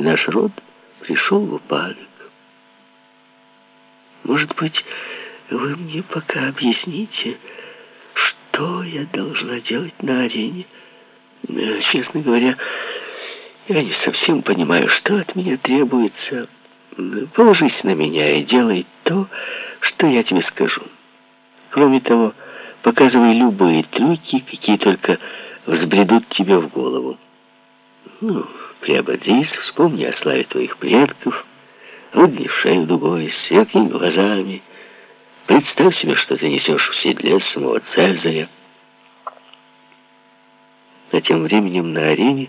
и наш род пришел в упадок. Может быть, вы мне пока объясните, что я должна делать на арене? Честно говоря, я не совсем понимаю, что от меня требуется. Положись на меня и делай то, что я тебе скажу. Кроме того, показывай любые трюки, какие только взбредут тебе в голову. Ну, приободрись, вспомни о славе твоих предков, выгни шею дугой, сверкни глазами, представь себе, что ты несешь в седле самого Цезаря. А тем временем на арене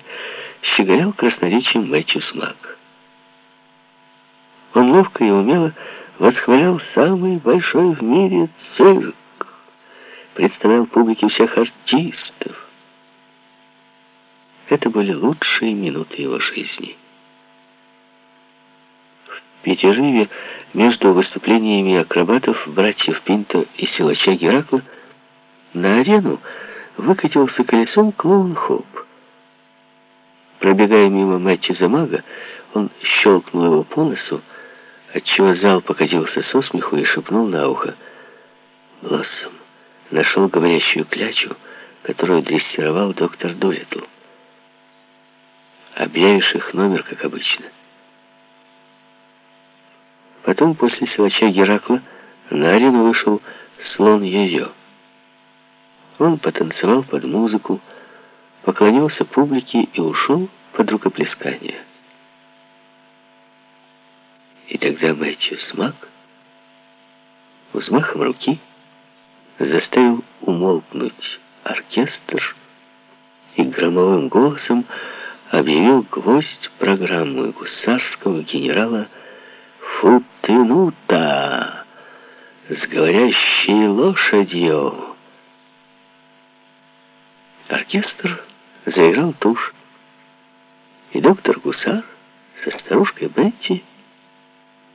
щеголял красноречием Мэтью Смак. Он ловко и умело восхвалял самый большой в мире цирк, представлял публике всех артистов. Это были лучшие минуты его жизни. В Пятиживе между выступлениями акробатов, братьев Пинто и силача Геракла на арену выкатился колесом клоун Хоп. Пробегая мимо Мэтча Замага, он щелкнул его по носу, отчего зал покатился со смеху и шепнул на ухо. Блоссом нашел говорящую клячу, которую дрессировал доктор Дулитл. Объявишь их номер, как обычно. Потом, после силача Геракла, на арену вышел слон Йо-Йо. Он потанцевал под музыку, поклонился публике и ушел под рукоплескание. И тогда Мэтью Смак взмахом руки заставил умолкнуть оркестр и громовым голосом объявил гвоздь программы гусарского генерала Футынута с говорящей лошадью. Оркестр заиграл тушь, и доктор Гусар со старушкой Бетти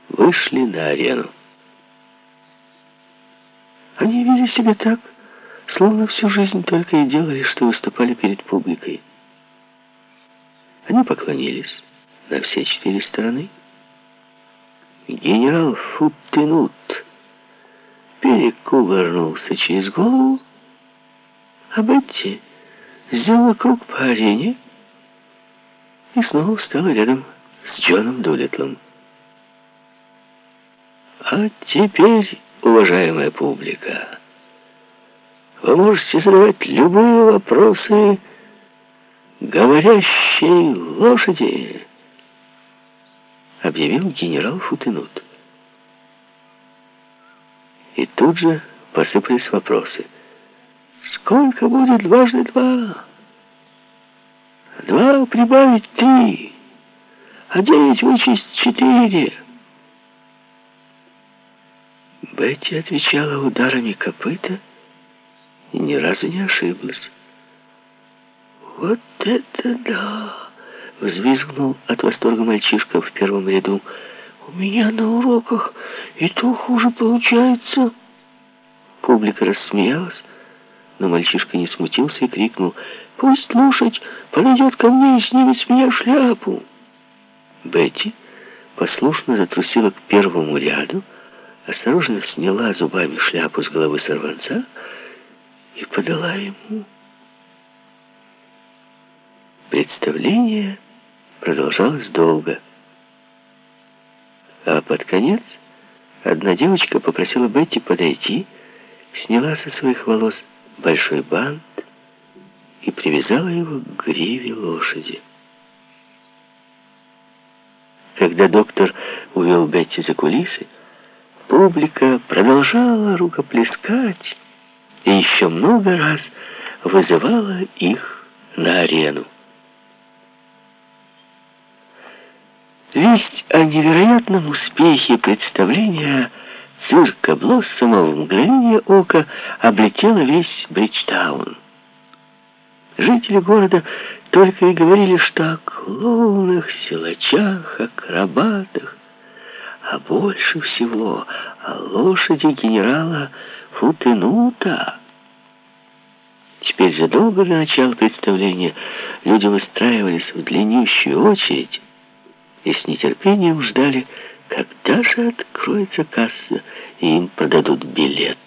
вышли на арену. Они вели себя так, словно всю жизнь только и делали, что выступали перед публикой. Они поклонились на все четыре стороны. Генерал Футтенут перекувырнулся через голову, а Бетти сделала круг по арене и снова встала рядом с Джоном Дулитлом. А теперь, уважаемая публика, вы можете задавать любые вопросы говорящей лошади, объявил генерал Футенут. И тут же посыпались вопросы. Сколько будет дважды два? Два прибавить три, а девять вычесть четыре. Бетти отвечала ударами копыта и ни разу не ошиблась. «Вот это да!» — взвизгнул от восторга мальчишка в первом ряду. «У меня на уроках и то хуже получается!» Публика рассмеялась, но мальчишка не смутился и крикнул «Пусть лошадь подойдет ко мне и снимет с меня шляпу!» Бетти послушно затрусила к первому ряду, осторожно сняла зубами шляпу с головы сорванца и подала ему. Представление продолжалось долго. А под конец одна девочка попросила Бетти подойти, сняла со своих волос большой бант и привязала его к гриве лошади. Когда доктор увел Бетти за кулисы, публика продолжала рукоплескать и еще много раз вызывала их на арену. Весть о невероятном успехе представления цирка Блоссома в мгновение ока облетела весь Бриджтаун. Жители города только и говорили, что о клоунах, силачах, акробатах, а больше всего о лошади генерала Футенута. Теперь задолго до начала представления люди выстраивались в длиннющую очередь, и с нетерпением ждали, когда же откроется касса, и им продадут билет.